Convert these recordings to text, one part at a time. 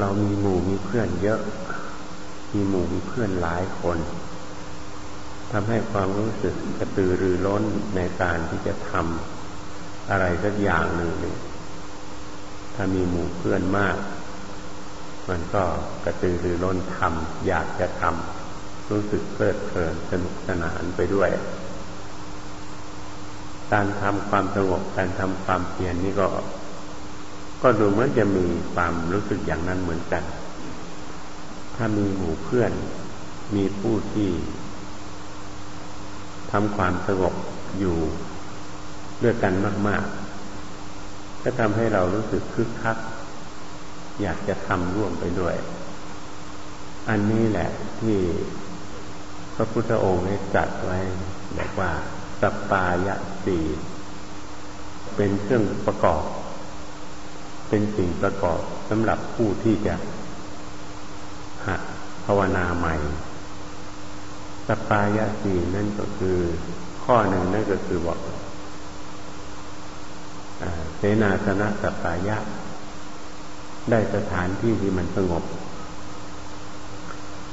เรามีหมู่มีเพื่อนเยอะ มีหมู่มีเพื่อนหลายคนทำให้ความรู้สึกกระตือรือร้นในการที่จะทำอะไรสักอย่างหนึ่งถ้ามีหมู่เพื่อนมาก มันก็กระตือรือร้นทำอยากจะทำรู้สึกเพลิดเพลินสนุกสนานไปด้วย การทำความสงบการทำความเพียรนนี่ก็ ก็ดูเหมือนจะมีความรู้สึกอย่างนั้นเหมือนกัน ถ้ามีหมู่เพื่อน มีผู้ที่ทำความสงบอยู่ด้วยกันมาก ๆ ก็ทำให้เรารู้สึกคึกคัก อยากจะทำร่วมไปด้วย อันนี้แหละที่พระพุทธองค์ได้จัดไว้บอกว่าสัปปายะสีเป็นเครื่องประกอบ เป็นสิ่งประกอบสำหรับผู้ที่จะหัดภาวนาใหม่สปายะสีนั่นก็คือข้อหนึ่งนั่นก็คือบอกเสนาสนะสปายะ ได้สถานที่ที่มันสงบ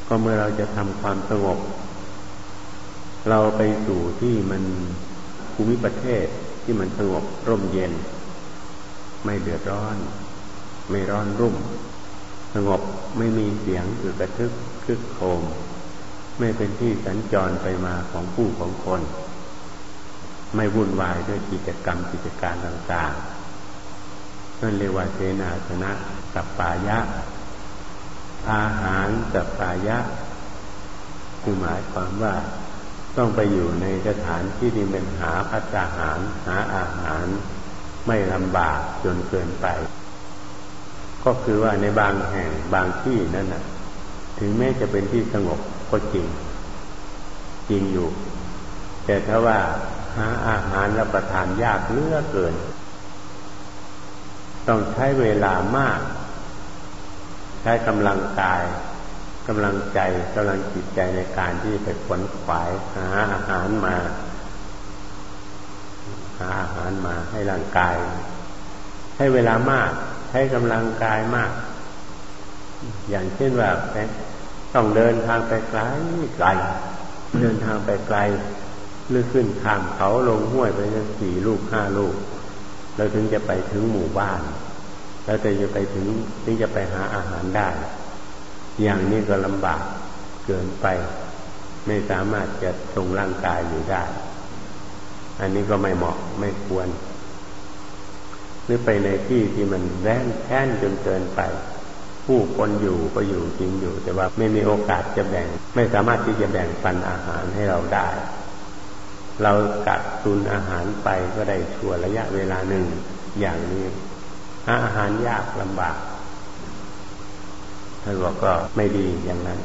ก็เมื่อเราจะทำความสงบ เราไปสู่ที่มันภูมิประเทศที่มันสงบร่มเย็น ไม่เดือดร้อน ไม่ร้อนรุ่ม สงบไม่มีเสียงหรือกระทึกคึกโคม ไม่เป็นที่สัญจรไปมาของผู้ของคน ไม่วุ่นวายด้วยกิจกรรมกิจการต่างๆนั่นเรียกว่าเสนาสนะสัปปายะ อาหารสัปปายะ คือหมายความว่าต้องไปอยู่ในสถานที่ที่เป็นหาพัฒอาหารหาอาหาร ไม่ลำบากจนเกินไป ก็คือว่าในบางแห่งบางที่นั่นน่ะ ถึงแม้จะเป็นที่สงบก็จริง จริงอยู่ แต่ถ้าว่าหาอาหารรับประทานยากเลือเกิน ต้องใช้เวลามาก ใช้กำลังกายกำลังใจกำลังจิตใจในการที่ไปขวนขวายหาอาหารมา หาอาหารมาให้ร่างกาย ให้เวลามากใช้กำลังกายมาก อย่างเช่นว่าต้องเดินทางไปไกลไกล เดินทางไปไกลหรือขึ้นข้ามเขาลงห้วยไปสักสี่ลูกห้าลูกเราถึงจะไปถึงหมู่บ้าน แล้วแต่จะไปถึงถึงจะไปหาอาหารได้ อย่างนี้ก็ลำบากเกินไป ไม่สามารถจะทรงร่างกายอยู่ได้ อันนี้ก็ไม่เหมาะไม่ควร หรือไปในที่ที่มันแรงแค้นจนเกินไป ผู้คนอยู่ก็อยู่จริงอยู่ แต่ว่าไม่มีโอกาสจะแบ่ง ไม่สามารถที่จะแบ่งปันอาหารให้เราได้ เรากัดตุนอาหารไปก็ได้ชั่วระยะเวลาหนึ่งอย่างนี้หาอาหารยากลำบากท่านบอกก็ไม่ดีอย่างนั้น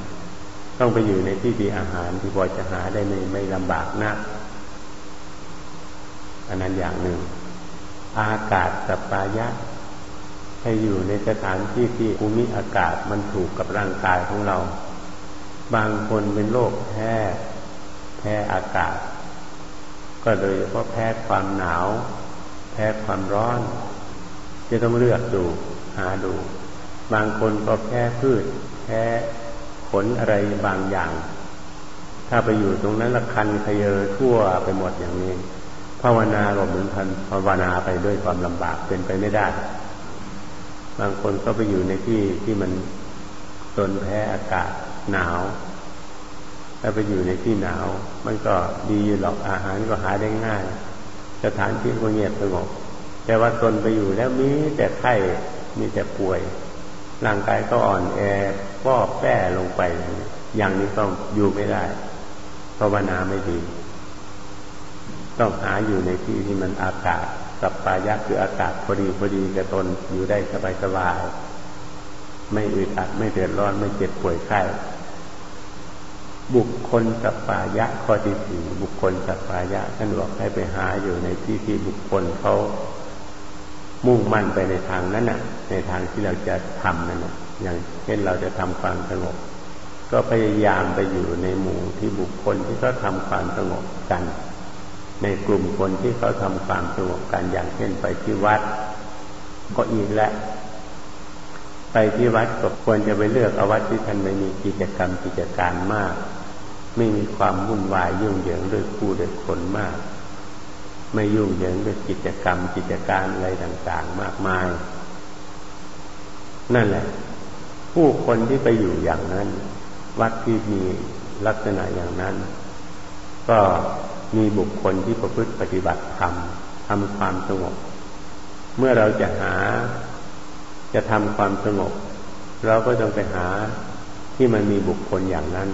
ต้องไปอยู่ในที่ดีอาหารที่พอจะหาได้ไม่ไม่ลำบากนัก อันนั้นอย่างหนึ่ง อากาศสปายะให้อยู่ในสถานที่ที่ภูมิอากาศมันถูกกับร่างกายของเรา บางคนเป็นโรคแพ้แพ้อากาศ ก็โดยเฉพาะแพ้ความหนาว แพ้ความร้อน จะต้องเลือกดูหาดู บางคนก็แพ้พืช แพ้ผลอะไรบางอย่าง ถ้าไปอยู่ตรงนั้นละคันขยเยอทั่วไปหมดอย่างนี้ ภาวนาก็เหมือนพันภาวนาไปด้วยความลำบากเป็นไปไม่ได้ บางคนก็ไปอยู่ในที่ที่มันทนแพ้อากาศหนาวถ้าไปอยู่ในที่หนาว มันก็ดีอยู่หรอกอาหารก็หาได้ง่าย สถานที่ก็เงียบสงบแต่ว่าตนไปอยู่แล้วมีแต่ไข้มีแต่ป่วยร่างกายก็อ่อนแอก็แป้ลงไป อย่างนี้ต้องอยู่ไม่ได้ภาวนาไม่ดี ต้องหาอยู่ในที่ที่มันอากาศสัปปายะคืออากาศพอดีพอดีกับตนอยู่ได้สบายสบายไม่อึดอัดไม่เดือดร้อนไม่เจ็บป่วยไข้บุคคลสัปปายะข้อที่สี่บุคคลสัปปายะท่านบอกให้ไปหาอยู่ในที่ที่บุคคลเขามุ่งมั่นไปในทางนั้นน่ะ ในทางที่เราจะทำนั่นน่ะอย่างเช่นเราจะทำความสงบ ก็พยายามไปอยู่ในหมู่ที่บุคคลที่เขาทาความสงบกัน ในกลุ่มคนที่เขาทำความสงบกันอย่างเช่นไปที่วัด ก็อีกและไปที่วัดก็ควรจะไปเลือกเอาวัดที่ท่านไม่มีกิจกรรมกิจการมาก ไม่มีความวุ่นวายยุ่งเหยิงด้วยผู้ด้วยคนมาก ไม่ยุ่งเหยิงด้วยกิจกรรมกิจการอะไรต่างๆ มากมาย นั่นแหละ ผู้คนที่ไปอยู่อย่างนั้น วัดที่มีลักษณะอย่างนั้น ก็ มีบุคคลที่ประพฤติปฏิบัติธรรมทำความสงบ เมื่อเราจะหาจะทำความสงบ เราก็ต้องไปหาที่มันมีบุคคลอย่างนั้น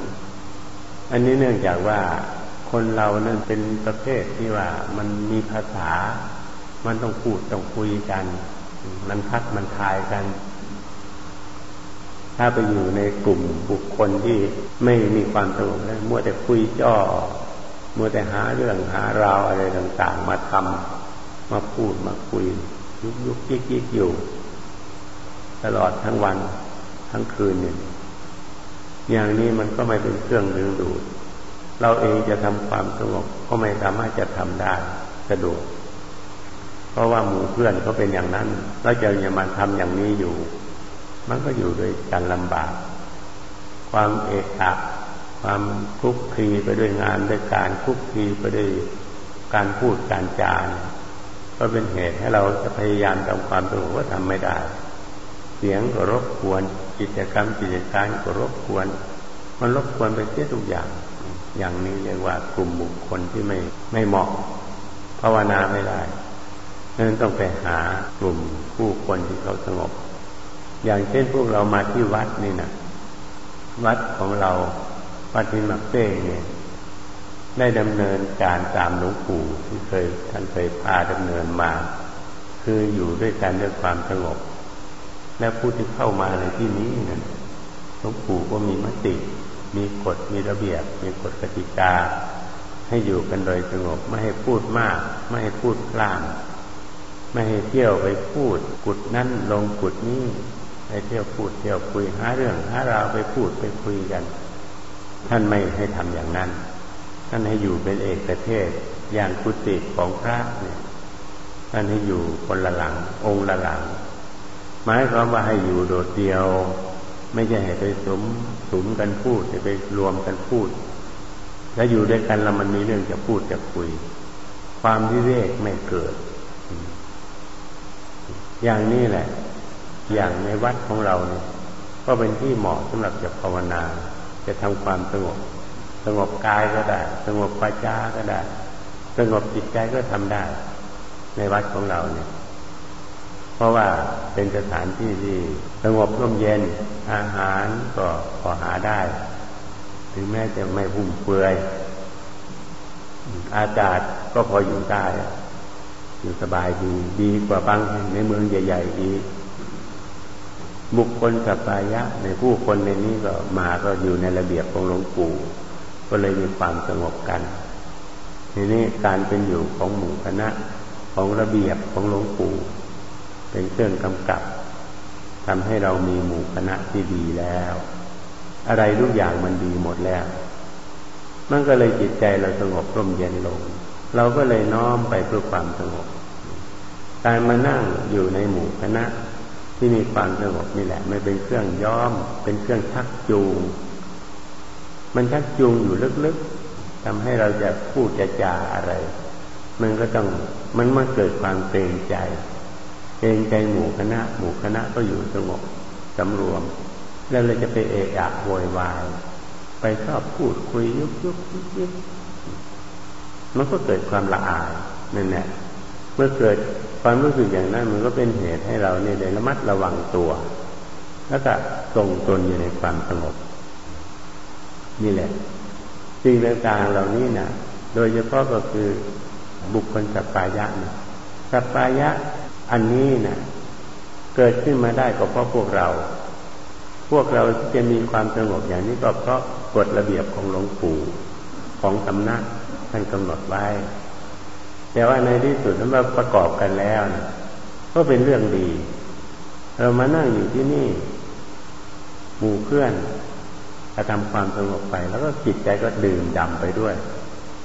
อันนี้เนื่องจากว่าคนเรานั่นเป็นประเภทที่ว่ามันมีภาษา มันต้องพูดต้องคุยกัน มันทักมันทายกัน ถ้าไปอยู่ในกลุ่มบุคคลที่ไม่มีความสงบแล้วมัวแต่คุยจ่อ มัวแต่หาเรื่องหาราวอะไรต่างๆ มาทำมาพูดมาคุย ยุกยุกยิกยิกอยู่ ตลอดทั้งวันทั้งคืนเนี่ยอย่างนี้มันก็ไม่เป็นเครื่องดึงดูด เราเองจะทำความสงบก็ไม่สามารถจะทำได้สะดวกเพราะว่าหมู่เพื่อนเขาเป็นอย่างนั้น แล้วจะยังมาทำอย่างนี้อยู่ มันก็อยู่โดยการลำบาก ความเอกอัก ความคุกคีไปด้วยงานด้วยการคุกคีไปด้วยการพูดการจาก็เป็นเหตุให้เราจะพยายามทำความสงบก็ทำไม่ได้ เสียงก็รบกวนกิจกรรมกิจการก็รบกวน มันรบกวนไปเสียทุกอย่าง อย่างนี้เรียกว่ากลุ่มบุคคลที่ไม่ไม่เหมาะภาวนาไม่ได้นั้นต้องไปหากลุ่มผู้คนที่เขาสงบ อย่างเช่นพวกเรามาที่วัดนี่นะวัดของเรา วัดที่มักเป้เนี่ย ได้ดำเนินการตามหลวงปู่ที่เคยท่านเคยพาดำเนินมา คืออยู่ด้วยกันด้วยความสงบ และผู้ที่เข้ามาในที่นี้นั้นหลวงปู่ก็มีมติ มีกฎมีระเบียบ มีกฎกติกา ให้อยู่กันโดยสงบ ไม่ให้พูดมาก ไม่ให้พูดพล่านไม่ให้เที่ยวไปพูดกุดนั่นลงกุดนี้ไปเที่ยวพูดเที่ยวคุยหาเรื่องหาราวไปพูดไปคุยกัน ท่านไม่ให้ทำอย่างนั้น ท่านให้อยู่เป็นเอกเทศอย่างกุฏิของพระเนี่ยท่านให้อยู่คนละหลัง องค์ละหลัง หมายความว่าให้อยู่โดดเดียว ไม่ใช่ให้ไปสมสุมกันพูดจะไปรวมกันพูด แล้วอยู่ด้วยกันแล้วมันมีเรื่องจะพูดจะคุย ความวิเวกไม่เกิด อย่างนี้แหละ อย่างในวัดของเราเนี่ยก็เป็นที่เหมาะสำหรับจะภาวนา จะทำความสงบ สงบกายก็ได้ สงบปัจจาก็ได้ สงบจิตใจก็ทำได้ ในวัดของเราเนี่ย เพราะว่าเป็นสถานที่ที่สงบร่มเย็น อาหารก็พอหาได้ ถึงแม้จะไม่พุ่มเฟือย อากาศก็พออยู่ได้ อยู่สบายดี ดีกว่าบางในเมืองใหญ่ ๆ อีก บุคคลสัปายะ ในผู้คนในนี้ก็มาก็อยู่ในระเบียบของหลวงปู่ ก็เลยมีความสงบกัน ทีนี้การเป็นอยู่ของหมู่คณะของระเบียบของหลวงปู่ เป็นเครื่องกำกับทำให้เรามีหมู่คณะที่ดีแล้ว อะไรทุกอย่างมันดีหมดแล้ว มันก็เลยจิตใจเราสงบร่มเย็นลง เราก็เลยน้อมไปเพื่อความสงบ การมานั่งอยู่ในหมู่คณะ ที่มีความสงบนี่แหละไม่เป็นเครื่องย้อม เป็นเครื่องชักจูง มันชักจูงอยู่ลึกๆทำให้เราจะพูดจะจาอะไร มันก็ต้องมันมาเกิดความเกรงใจเกรงใจหมู่คณะ หมู่คณะก็อยู่สงบสำรวม แล้วเราจะไปเอะอะโวยวายไปชอบพูดคุยยุกยุกยุกยุกมันก็เกิดความละอายนั่นแหละเมื่อเกิด ความรู้สึกอย่างนั้นมันก็เป็นเหตุให้เราเนี่ยได้ระมัดระวังตัว แล้วก็ทรงตนอยู่ในความสงบ นี่แหละสิ่งต่างๆเหล่านี้นะโดยเฉพาะก็คือบุคคลสัปปายะนี่ยสัปปายะอันนี้นะเกิดขึ้นมาได้ก็เพราะพวกเรา พวกเราที่จะมีความสงบอย่างนี้ก็เพราะกฎระเบียบของหลวงปู่ของสำนักท่านกำหนดไว้ แต่ว่าในที่สุดนั้นมาประกอบกันแล้วนะก็เป็นเรื่องดี เรามานั่งอยู่ที่นี่ หมู่เพื่อนกระทำความสงบไป แล้วก็จิตใจก็ดื่มดำไปด้วย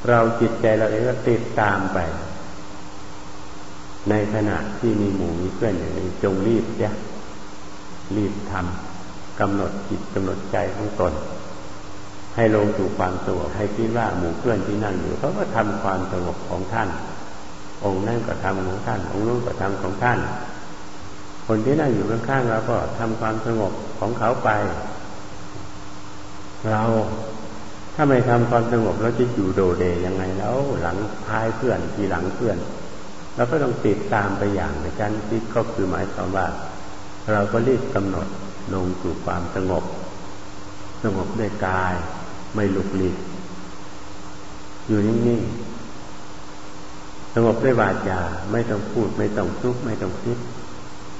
เราจิตใจเราเองก็ติดตามไป ในขณะที่มีหมู่มีเพื่อนอย่างนี้จงรีบจ้ะรีบทำกำหนดจิตกำหนดใจของตน ให้ลงสู่ความสงบให้คิดว่าหมู่เพื่อนที่นั่งอยู่เขาก็ทำความสงบของท่าน องค์นั่นก็ทำของท่าน องค์นู้นก็ทำของท่าน คนที่นั่งอยู่ข้างๆเราก็ทำความสงบของเขาไป เราถ้าไม่ทำความสงบเราจะอยู่โดเดยังไงแล้วหลังท้ายเพื่อนทีหลังเพื่อนเราก็ต้องติดตามไปอย่างในการคิดก็คือหมายความว่า เราก็รีบกำหนดลงสู่ความสงบ สงบด้วยกายไม่หลุกลี้อยู่นิ่งๆ งบด้วยวาจาไม่ต้องพูด ไม่ต้องซุกไม่ต้องคิด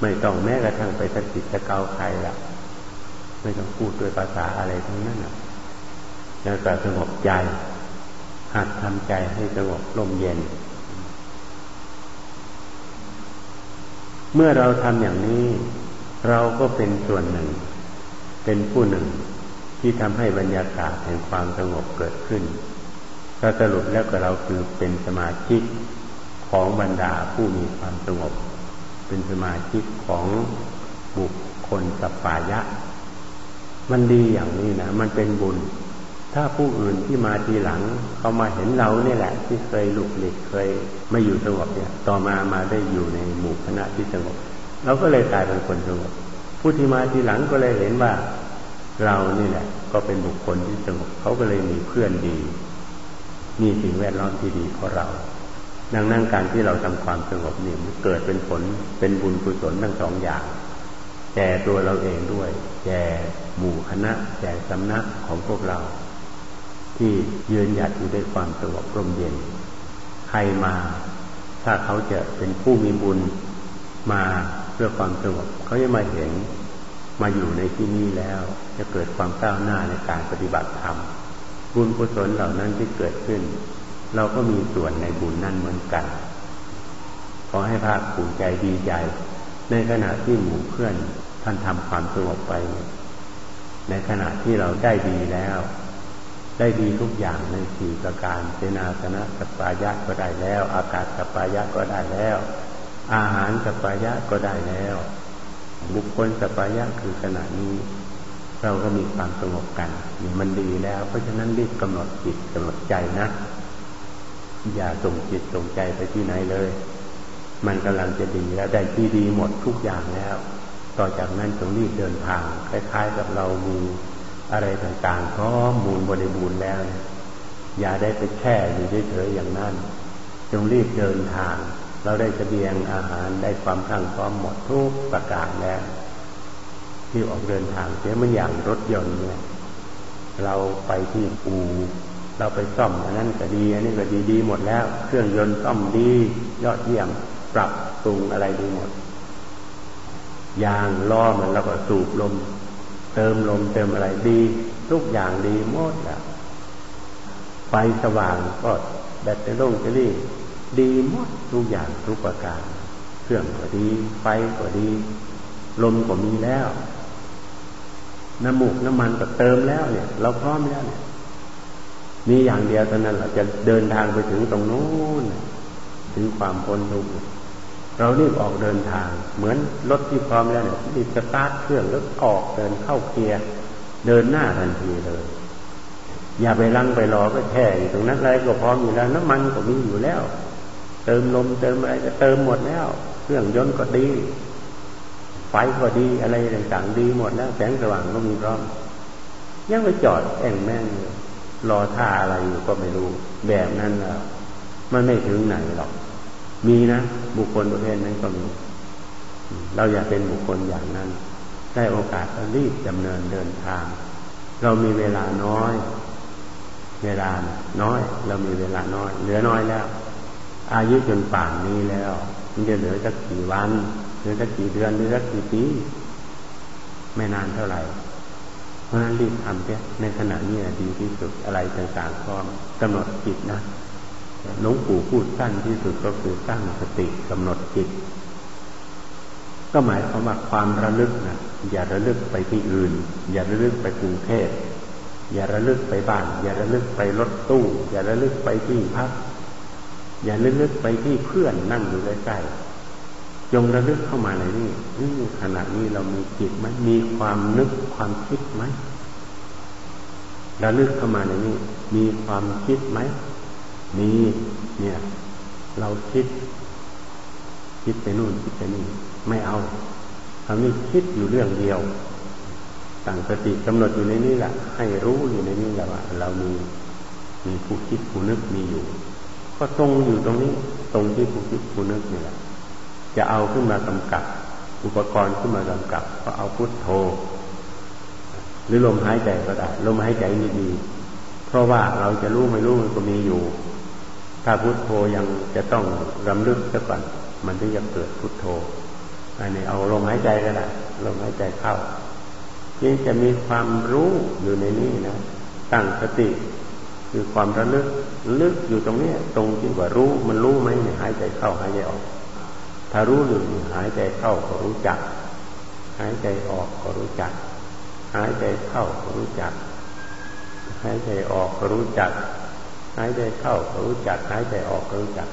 ไม่ต้องแม้กระทั่งไปสะกิดสะเกาใครละไม่ต้องพูดด้วยภาษาอะไรทั้งนั้นนะแล้วก็สงบใจหัดทำใจให้สงบลมเย็น เมื่อเราทำอย่างนี้ เราก็เป็นส่วนหนึ่ง เป็นผู้หนึ่งที่ทำให้บรรยากาศแห่งความสงบเกิดขึ้นถ้าสรุปแล้วก็เราคือเป็นสมาชิก ของบรรดาผู้มีความสงบ เป็นสมาชิกของบุคคลสัปปายะ มันดีอย่างนี้นะ มันเป็นบุญ ถ้าผู้อื่นที่มาทีหลัง เขามาเห็นเราเนี่ยแหละ ที่เคยหลุกหลีกเคยไม่อยู่สงบเนี่ย ต่อมามาได้อยู่ในหมู่คณะที่สงบเราก็เลยกลายเป็นคนสงบผู้ที่มาทีหลังก็เลยเห็นว่าเรานี่แหละ ก็เป็นบุคคลที่สงบเขาก็เลยมีเพื่อนดี มีสิ่งแวดล้อมที่ดีของเรา ดังนั้นการที่เราทำความสงบนี่มันเกิดเป็นผลเป็นบุญกุศลทั้งสองอย่างแก่ตัวเราเองด้วยแก่หมู่คณะแก่สำนักของพวกเรา ที่ยืนหยัดอยู่ด้วยความสงบร่มเย็น ใครมา ถ้าเขาจะเป็นผู้มีบุญมาเพื่อความสงบเขาจะมาเห็นมาอยู่ในที่นี้แล้ว จะเกิดความก้าวหน้าในการปฏิบัติธรรมบุญกุศลเหล่านั้นที่เกิดขึ้น เราก็มีส่วนในบุญนั่นเหมือนกัน ขอให้ภาคภูมิใจดีใจ ในขณะที่หมู่เพื่อนท่านทำความสงบไป ในขณะที่เราได้ดีแล้ว ได้ดีทุกอย่างในสี่ประการเจนาสนะสัปายะก็ได้แล้ว อากาศสัปายะก็ได้แล้ว อาหารสัปายะก็ได้แล้ว บุคคลสัปายะคือขณะนี้เราก็มีความสงบกัน มันดีแล้ว เพราะฉะนั้นรีบกำหนดจิตกำหนดใจนะ อย่าส่งจิตส่งใจไปที่ไหนเลย มันกำลังจะดีแล้วได้ที่ดีหมดทุกอย่างแล้ว ต่อจากนั้นจงรีบเดินทางคล้ายๆกับเรามีอะไรต่างๆพร้อมมูลบริบูรณ์แล้ว อย่าได้ไปแช่อยู่เฉยๆอย่างนั้น จงรีบเดินทาง เราได้เสบียงอาหารได้ความทั้งพร้อมหมดทุกประการแล้วที่ออกเดินทางเสียมันอย่างรถยนต์เนี่ยเราไปที่อู เราไปซ่อมอันนั้นก็ดีอันนี้ก็ดีดีหมดแล้ว เครื่องยนต์ซ่อมดียอดเยี่ยมปรับปรุงอะไรดีหมดยางล้อมันแล้วก็สูบลม เติมลมเติมอะไรดี ทุกอย่างดีหมดแล้วไฟสว่างก็แบตเตอรี่จะรีดีหมดทุกอย่างทุกประการ เครื่องก็ดี ไฟก็ดี ลมก็มีแล้ว น้ำมูกน้ำมันก็เติมแล้วเนี่ย เราพร้อมแล้วเนี่ย มีอย่างเดียวเท่านั้นเราจะเดินทางไปถึงตรงโน้นถึงความพ้นทุกข์เรารีบออกเดินทาง เหมือนรถที่พร้อมแล้วเนี่ยรีบสตาร์ทเครื่องแล้วออกเดินเข้าเกียร์เดินหน้าทันทีเลย อย่าไปลังเลไปรอไปแช่อยู่ตรงนั้นอะไรก็พร้อมอยู่แล้วน้ำมันก็มีอยู่แล้ว เติมลมเติมอะไรก็เติมหมดแล้ว เครื่องยนต์ก็ดี ไฟก็ดีอะไรต่างๆดีหมดแล้วแสงสว่างก็มีพร้อมยังไปจอดแอ่งแม่ง รอท่าอะไรอยู่ก็ไม่รู้ แบบนั้นแล้วมันไม่ถึงไหนหรอก มีนะ บุคคลประเภทนั้นก็มี เราอยากเป็นบุคคลอย่างนั้น ได้โอกาสก็รีบดำเนินเดินทาง เรามีเวลาน้อย เวลาน้อย เรามีเวลาน้อย เหลือน้อยแล้ว อายุจนป่านนี้แล้ว มันจะเหลือสักกี่วัน เหลือสักกี่เดือน เหลือสักกี่ปี ไม่นานเท่าไหร่ เพราะนั้นรีบทำเสียในขณะนี้ดีที่สุดอะไรต่างๆพร้อมกำหนดจิตนะหลวงปู่พูดสั้นที่สุดก็คือตั้งสติกำหนดจิต ก็หมายความว่าความระลึกนะอย่าระลึกไปที่อื่น อย่าระลึกไปกรุงเทพอย่าระลึกไปบ้าน อย่าระลึกไปรถตู้ อย่าระลึกไปที่พัก อย่าระลึกไปที่เพื่อนนั่งอยู่ใกล้ๆ จงระลึกเข้ามาในนี้ขณะนี้เรามีจิตไหมมีความนึกความคิดไหมระลึกเข้ามาในนี้ มีความคิดไหมมีเนี่ย เราคิด คิดไปนู่นคิดไปนี่ ไม่เอาคำนี้คิดอยู่เรื่องเดียวตั้งสติกำหนดอยู่ในนี้แหละ ให้รู้อยู่ในนี้แหละว่า เรามีมีผู้คิดผู้นึกมีอยู่ ก็ตรงอยู่ตรงนี้ ตรงที่ผู้คิดผู้นึกนี่แหละ จะเอาขึ้นมากำกับ อุปกรณ์ขึ้นมากำกับ ก็เอาพุทโธ หรือลมหายใจก็ได้ลมหายใจนี่ดี เพราะว่าเราจะรู้ไม่รู้มันก็มีอยู่ ถ้าพุทโธยังจะต้องรำลึกซะก่อนมันถึงจะเกิดพุทโธอันนี้เอาลมหายใจก็ได้ลมหายใจเข้ายิ่งจะมีความรู้อยู่ในนี้นะตั้งสติคือความระลึกลึกอยู่ตรงนี้ตรงที่ว่ารู้มันรู้ไหมหายใจเข้าหายใจออก ถ้ารู้หนึ่หายใจเข้าก็รู้จัก หายใจออกก็รู้จัก หายใจเข้าก็รู้จัก หายใจออกก็รู้จัก หายใจเข้าก็รู้จัก หายใจออกก็รู้จัก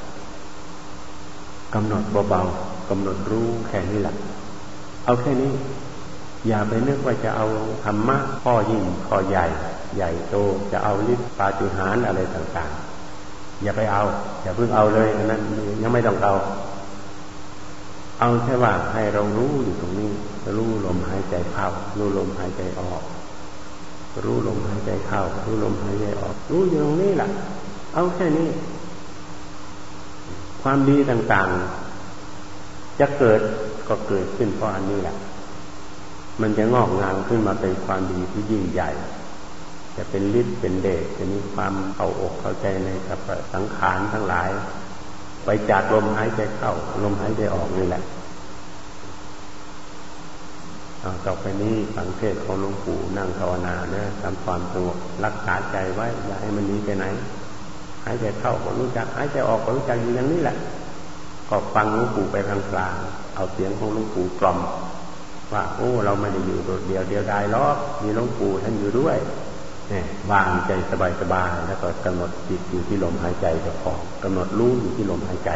กำหนดเบาๆกำหนดรู้แค่นี้แหละเอาแค่นี้ อย่าไปนึกว่าจะเอาธรรมะข้อยิ่งข้อใหญ่ ใหญ่โตจะเอาฤทธิ์ปาฏิหาริย์อะไรต่างๆ อย่าไปเอา อย่าเพิ่งเอาเลยนั้นยังไม่ต้องเอา เอาแค่ว่าให้เรารู้อยู่ตรงนี้ รู้ลมหายใจเข้า รู้ลมหายใจออก รู้ลมหายใจเข้า รู้ลมหายใจออก รู้อยู่ตรงนี้แหละเอาแค่นี้ ความดีต่างๆ จะเกิดก็เกิดขึ้นเพราะอันนี้แหละ มันจะงอกงามขึ้นมาเป็นความดีที่ยิ่งใหญ่ จะเป็นฤทธิ์เป็นเดชจะมีความเข้าอกเข้าใจในกับสังขารทั้งหลาย ไปจากลมหายใจเข้า ลมหายใจออกนี่แหละเอาต่อไปนี้สังเกตของหลวงปู่นั่งภาวนาเนะทำความสงบรักษาใจไว้ อย่าให้มันหนีไปไหน หายใจเข้าก็รู้จัก หายใจออกก็รู้จักอยู่อย่างนี้แหละ ก็ฟังหลวงปู่ไปกลางๆเอาเสียงของหลวงปู่กล่อมว่าโอ้ เราไม่ได้อยู่โดดเดียวเดียวดายหรอกมีหลวงปู่ท่านอยู่ด้วย วางใจสบายๆแล้วก็กำหนดจิตอยู่ที่ลมหายใจจะพอกำหนดรู้อยู่ที่ลมหายใจ